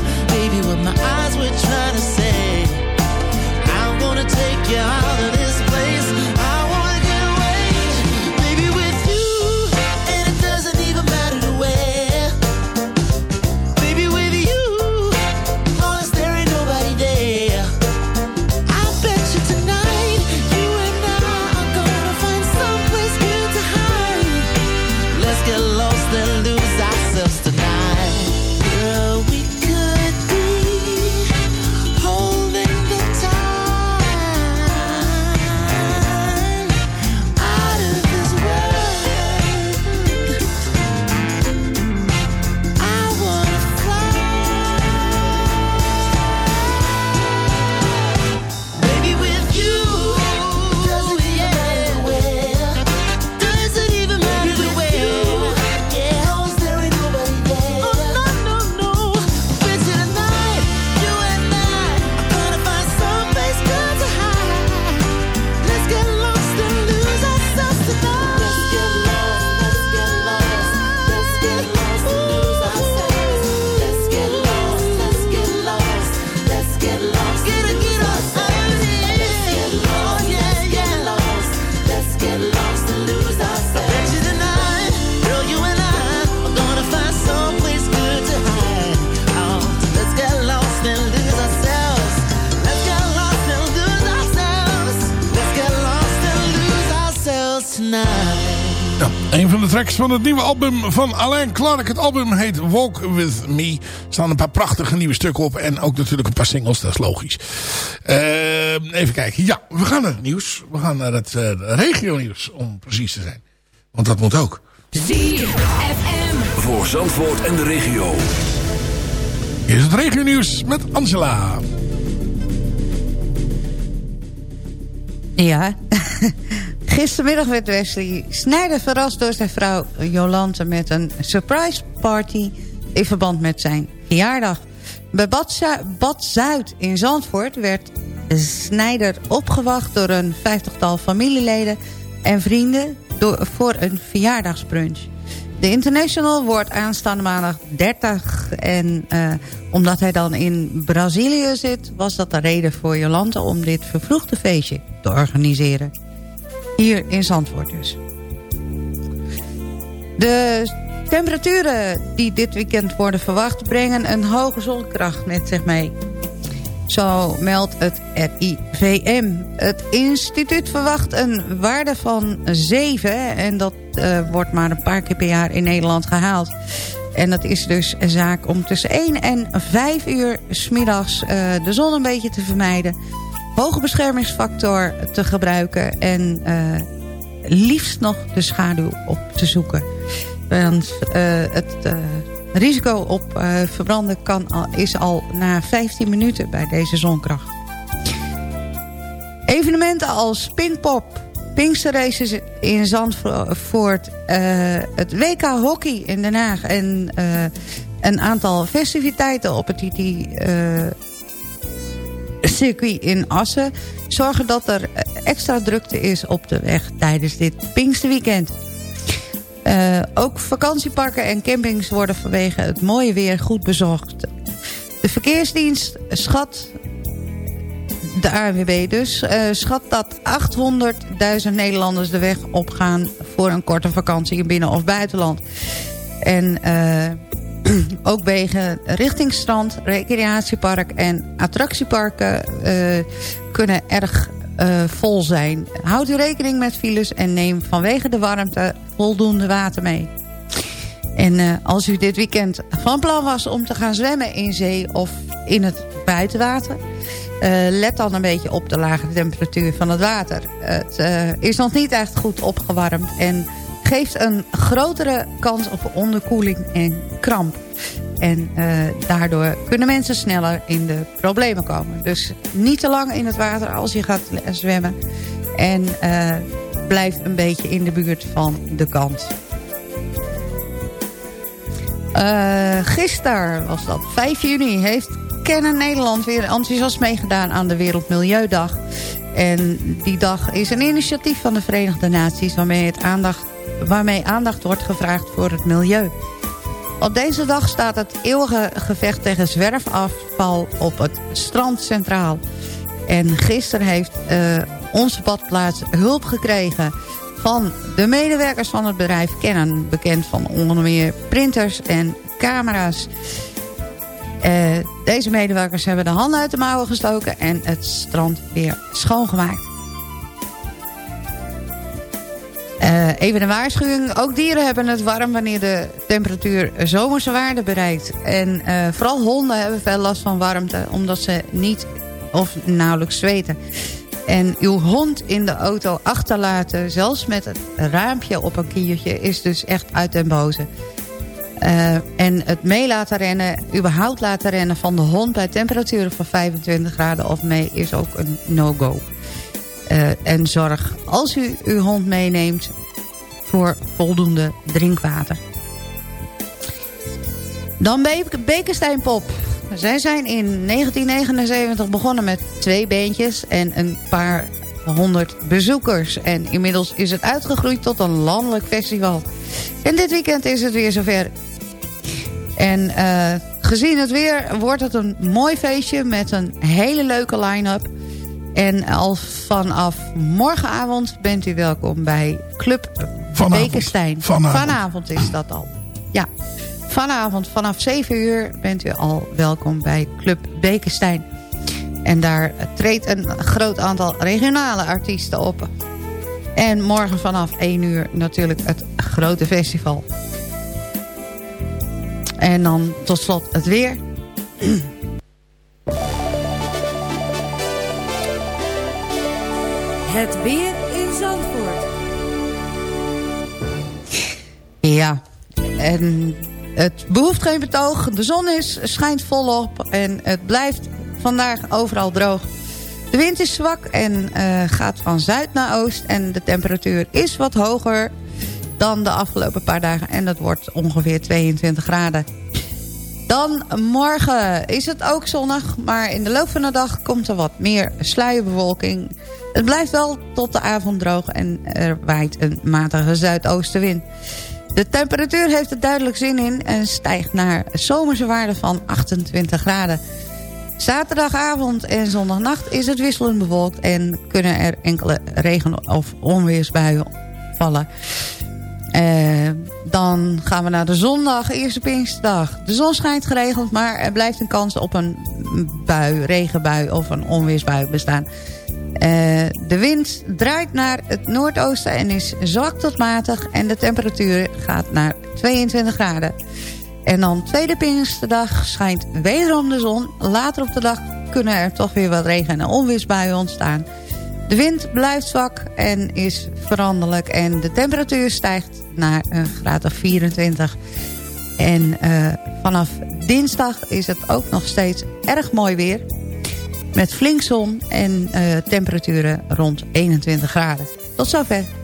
[SPEAKER 4] van het nieuwe album van Alain Clark. Het album heet Walk With Me. Er staan een paar prachtige nieuwe stukken op. En ook natuurlijk een paar singles, dat is logisch. Eh, even kijken. Ja, we gaan naar het nieuws. We gaan naar het uh, regio nieuws, om precies te zijn. Want dat moet ook.
[SPEAKER 12] Voor Zandvoort en de regio.
[SPEAKER 4] Hier is het regio nieuws met Angela.
[SPEAKER 10] Ja. Gistermiddag werd Wesley Snijder verrast door zijn vrouw Jolante... met een surprise party in verband met zijn verjaardag. Bij Bad, Bad Zuid in Zandvoort werd Snijder opgewacht... door een vijftigtal familieleden en vrienden voor een verjaardagsbrunch. De International wordt aanstaande maandag 30. En eh, omdat hij dan in Brazilië zit... was dat de reden voor Jolante om dit vervroegde feestje te organiseren. Hier in Zandvoort dus. De temperaturen die dit weekend worden verwacht... brengen een hoge zonkracht met zich mee. Zo meldt het RIVM. Het instituut verwacht een waarde van 7. En dat eh, wordt maar een paar keer per jaar in Nederland gehaald. En dat is dus een zaak om tussen 1 en 5 uur smiddags uh, de zon een beetje te vermijden. Hoge beschermingsfactor te gebruiken. En uh, liefst nog de schaduw op te zoeken. Want uh, het risico op verbranden kan is al na 15 minuten bij deze zonkracht. Evenementen als Pinkpop, Pinksterraces in Zandvoort... Het WK Hockey in Den Haag... en een aantal festiviteiten op het TT circuit in Assen... zorgen dat er extra drukte is op de weg tijdens dit Pinksterweekend. Uh, ook vakantieparken en campings worden vanwege het mooie weer goed bezocht. De verkeersdienst schat, de ANWB dus, uh, schat dat 800.000 Nederlanders de weg opgaan voor een korte vakantie in binnen- of buitenland. En ook wegen richting strand, recreatiepark en attractieparken kunnen erg eh, vol zijn. Houd u rekening met files en neem vanwege de warmte voldoende water mee. En eh, als u dit weekend van plan was om te gaan zwemmen in zee of in het buitenwater... eh, let dan een beetje op de lage temperatuur van het water. Het eh, is nog niet echt goed opgewarmd en geeft een grotere kans op onderkoeling en kramp. En eh, daardoor kunnen mensen sneller in de problemen komen. Dus niet te lang in het water als je gaat zwemmen. En eh, blijf een beetje in de buurt van de kant. Eh gisteren was dat, 5 juni, heeft Kennen Nederland weer enthousiast meegedaan aan de Wereldmilieudag. En die dag is een initiatief van de Verenigde Naties waarmee, het aandacht, waarmee aandacht wordt gevraagd voor het milieu. Op deze dag staat het eeuwige gevecht tegen zwerfafval op het strand centraal. En gisteren heeft eh, onze badplaats hulp gekregen van de medewerkers van het bedrijf Canon. Bekend van onder meer printers en camera's. Eh, deze medewerkers hebben de handen uit de mouwen gestoken en het strand weer schoongemaakt. Eh, even een waarschuwing. Ook dieren hebben het warm wanneer de temperatuur zomerse waarde bereikt. En eh, vooral honden hebben veel last van warmte. Omdat ze niet of nauwelijks zweten. En uw hond in de auto achterlaten, zelfs met het raampje op een kiertje... is dus echt uit den boze. Eh, en het mee laten rennen, überhaupt laten rennen van de hond... bij temperaturen van 25 graden of mee is ook een no-go. En zorg als u uw hond meeneemt voor voldoende drinkwater. Dan Be Bekenstein Pop. Zij zijn in 1979 begonnen met twee beentjes en een paar honderd bezoekers. En inmiddels is het uitgegroeid tot een landelijk festival. En dit weekend is het weer zover. En eh, gezien het weer wordt het een mooi feestje met een hele leuke line-up. En al vanaf morgenavond bent u welkom bij Club
[SPEAKER 4] Vanavond.
[SPEAKER 10] Bekenstein.
[SPEAKER 4] Vanavond.
[SPEAKER 10] Vanavond is dat al. Ja, vanavond vanaf 7 uur bent u al welkom bij Club Bekenstein. En daar treedt een groot aantal regionale artiesten op. En morgen vanaf 1 uur natuurlijk het grote festival. En dan tot slot het weer.
[SPEAKER 13] Het weer
[SPEAKER 10] Ja, en het behoeft geen betoog. De zon is, schijnt volop en het blijft vandaag overal droog. De wind is zwak en eh, gaat van zuid naar oost. En de temperatuur is wat hoger dan de afgelopen paar dagen. En dat wordt ongeveer 22 graden. Dan morgen is het ook zonnig, maar in de loop van de dag komt er wat meer sluierbewolking. Het blijft wel tot de avond droog en er waait een matige zuidoostenwind. De temperatuur heeft er duidelijk zin in en stijgt naar zomerse waarde van 28 graden. Zaterdagavond en zondagnacht is het wisselend bewolkt en kunnen er enkele regen- of onweersbuien vallen. Eh, dan gaan we naar de zondag, eerste Pinksterdag. De zon schijnt geregeld, maar er blijft een kans op een bui, regenbui of een onweersbui bestaan. Eh, de wind draait naar het noordoosten en is zwak tot matig. En de temperatuur gaat naar 22 graden. En dan tweede Pinksterdag schijnt wederom de zon. Later op de dag kunnen er toch weer wat regen- en onweersbuien ontstaan. De wind blijft zwak en is veranderlijk. En de temperatuur stijgt naar een graad of 24. En eh, vanaf dinsdag is het ook nog steeds erg mooi weer. Met flink zon en eh, temperaturen rond 21 graden. Tot zover.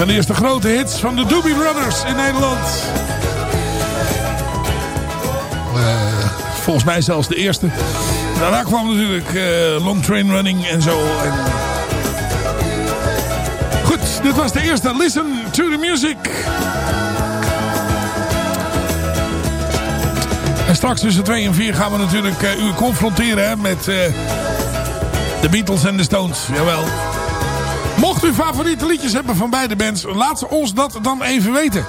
[SPEAKER 4] Een de eerste grote hits van de Doobie Brothers in Nederland. Eh, volgens mij zelfs de eerste. Daarna kwam natuurlijk eh, Long Train Running en zo. En... Goed, dit was de eerste Listen to the Music. En straks tussen 2 en 4 gaan we natuurlijk eh, u confronteren hè, met de Beatles en de Stones. Jawel. Mocht u favoriete liedjes hebben van beide bands, laat ons dat dan even weten.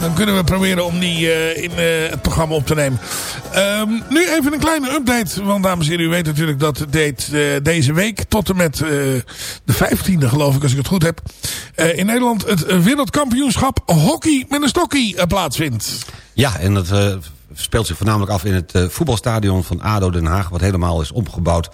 [SPEAKER 4] Dan kunnen we proberen om die eh, in eh, het programma op te nemen. Ehm, nu even een kleine update. Want dames en heren, u weet natuurlijk dat eh, deze week tot en met de 15e geloof ik als ik het goed heb. in Nederland het wereldkampioenschap hockey met een stokkie plaatsvindt.
[SPEAKER 5] Ja, en dat speelt zich voornamelijk af in het voetbalstadion van ADO Den Haag... wat helemaal is omgebouwd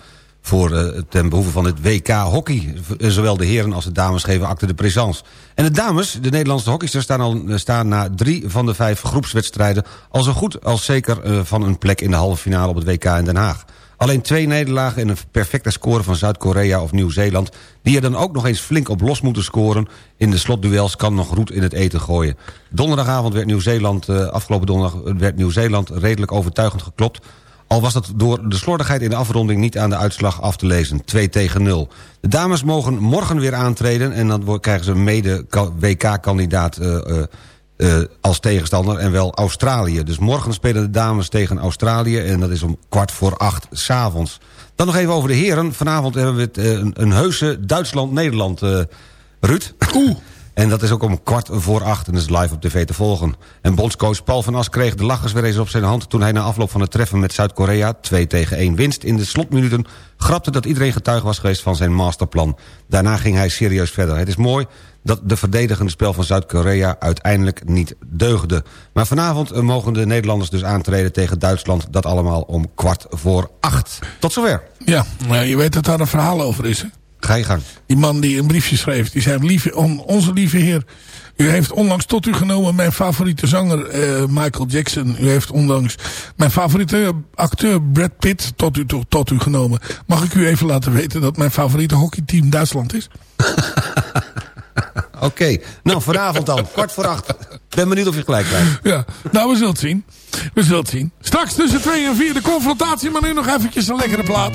[SPEAKER 5] voor, eh, ten behoeve van het WK hockey. V- Zowel de heren als de dames geven acte de présence. En de dames, de Nederlandse hockeysters, staan, al, eh, staan na drie van de vijf groepswedstrijden... al zo goed als zeker eh, van een plek in de halve finale op het WK in Den Haag. Alleen twee nederlagen en een perfecte score van Zuid-Korea of Nieuw-Zeeland... die er dan ook nog eens flink op los moeten scoren... in de slotduels kan nog roet in het eten gooien. Donderdagavond werd Nieuw-Zeeland, eh, afgelopen donderdag... werd Nieuw-Zeeland redelijk overtuigend geklopt... al was dat door de slordigheid in de afronding niet aan de uitslag af te lezen. 2 tegen 0. De dames mogen morgen weer aantreden... en dan krijgen ze een mede-WK-kandidaat... eh, eh, eh, als tegenstander en wel Australië. Dus morgen spelen de dames tegen Australië... en dat is om kwart voor acht s'avonds. Dan nog even over de heren. Vanavond hebben we het, een, heuse Duitsland-Nederland, Ruud. En dat is ook om kwart voor acht en is live op tv te volgen. En bondscoach Paul van As kreeg de lachers weer eens op zijn hand... toen hij na afloop van het treffen met Zuid-Korea... 2 tegen 1 winst in de slotminuten... grapte dat iedereen getuige was geweest van zijn masterplan. Daarna ging hij serieus verder. Het is mooi dat de verdedigende spel van Zuid-Korea uiteindelijk niet deugde. Maar vanavond eh, mogen de Nederlanders dus aantreden tegen Duitsland. Dat allemaal om kwart voor acht. Tot zover.
[SPEAKER 4] Ja, je weet dat daar een verhaal over is.
[SPEAKER 5] Ga je gang.
[SPEAKER 4] Die man die een briefje schreef, die zei... Lieve, on- onze lieve heer, u heeft onlangs tot u genomen mijn favoriete zanger eh, Michael Jackson. U heeft onlangs mijn favoriete acteur Brad Pitt tot u, tot, tot u genomen. Mag ik u even laten weten dat mijn favoriete hockeyteam Duitsland is?
[SPEAKER 5] Oké, nou vanavond dan, kwart voor acht. Ben benieuwd of je gelijk krijgt.
[SPEAKER 4] Ja, nou we zullen het zien. We zullen het zien. Straks tussen 2 en 4 de confrontatie, maar nu nog eventjes een lekkere plaat.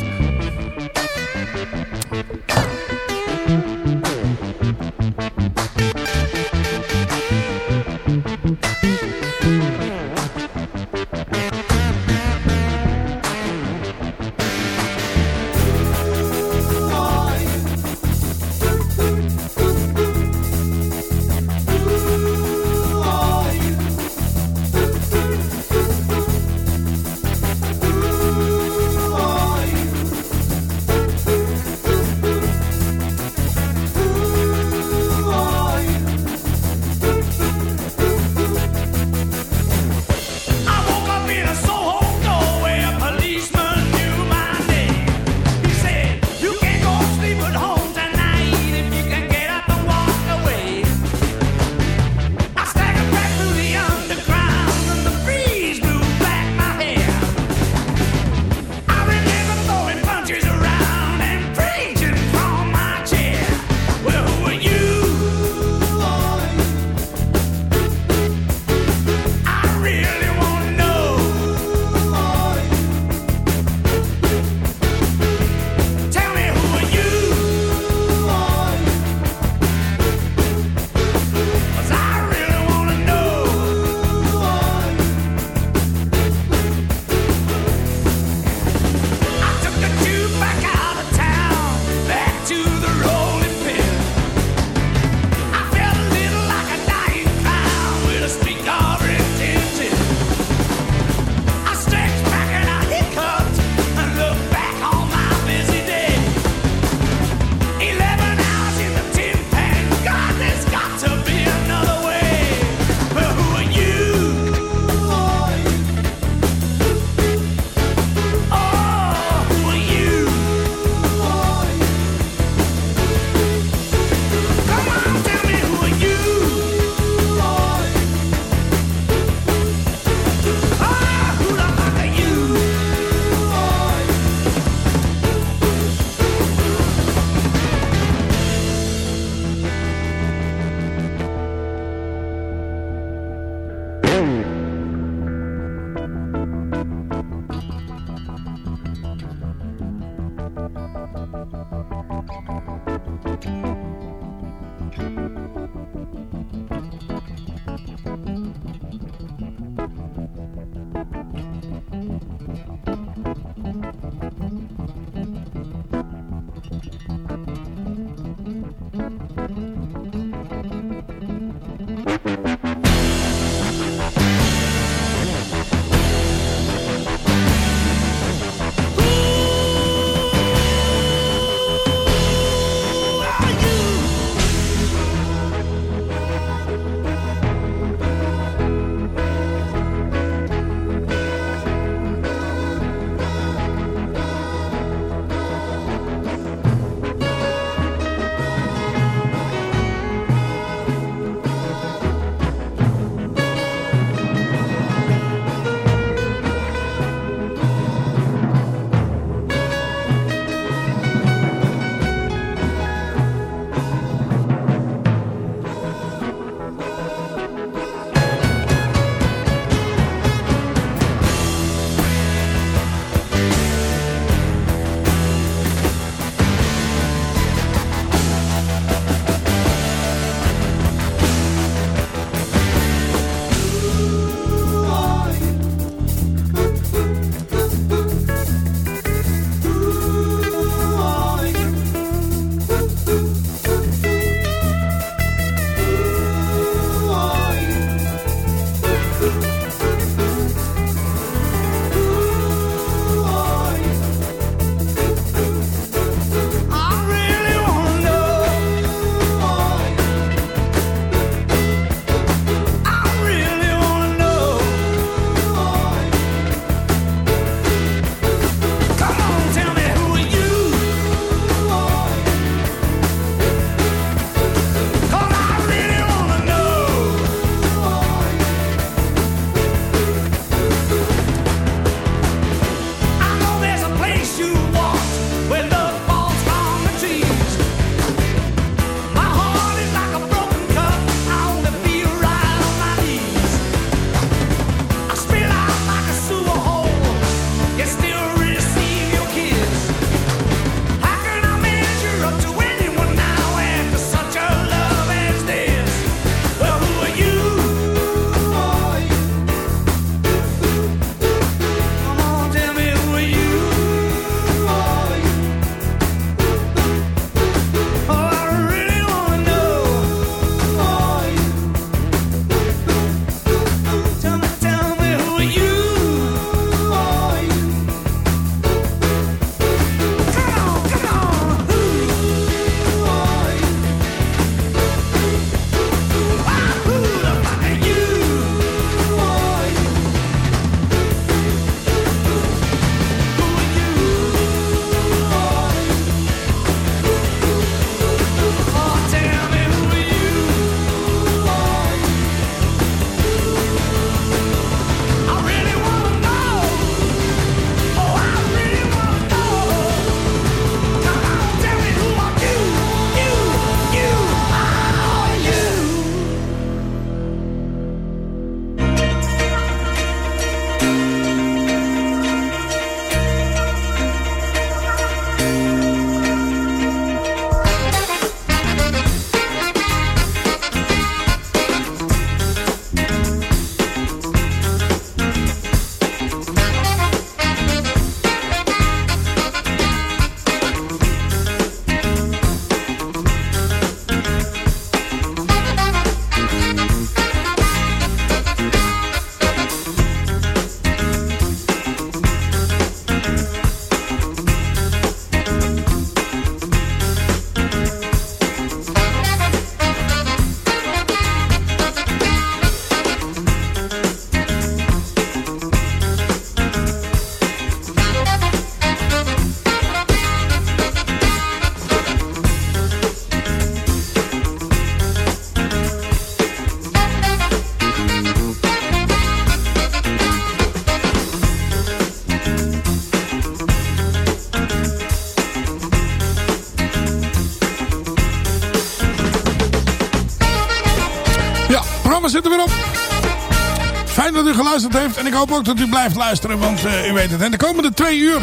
[SPEAKER 4] Geluisterd heeft. En ik hoop ook dat u blijft luisteren. Want eh, u weet het. En de komende twee uur...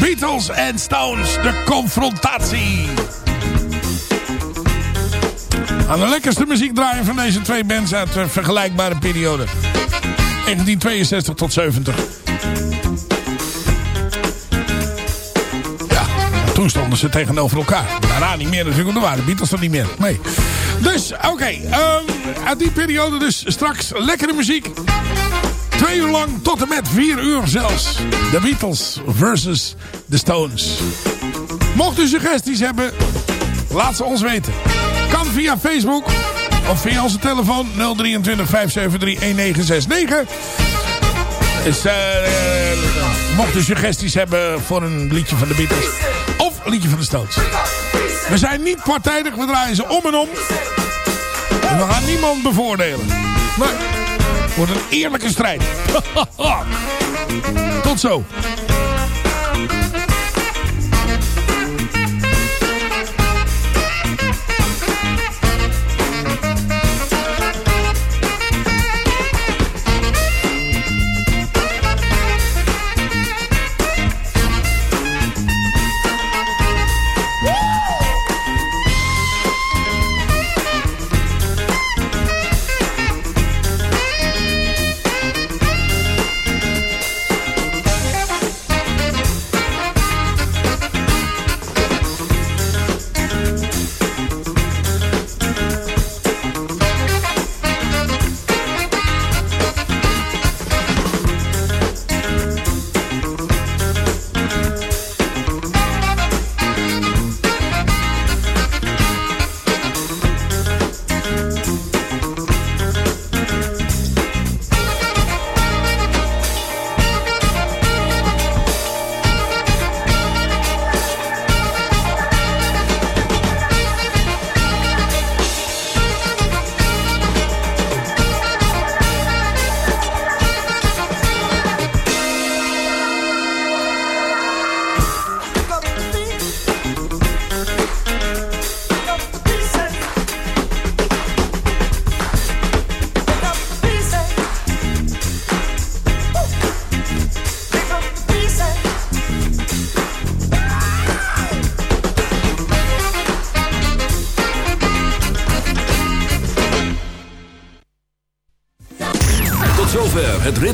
[SPEAKER 4] Beatles en Stones. De confrontatie. Aan de lekkerste muziek draaien van deze twee bands uit een vergelijkbare periode. 1962 tot 70. Ja, toen stonden ze tegenover elkaar. Daarna niet meer natuurlijk, want er waren Beatles er niet meer. Nee. Dus, oké. ehm, uit die periode dus straks lekkere muziek. Twee lang tot en met vier uur zelfs. De Beatles versus The Stones. Mocht u suggesties hebben, laat ze ons weten. Kan via Facebook of via onze telefoon 023 573 1969. Dus, eh, eh, mocht u suggesties hebben voor een liedje van de Beatles of een liedje van de Stones. We zijn niet partijdig, we draaien ze om en om. We gaan niemand bevoordelen. Maar wordt een eerlijke strijd. Tot zo.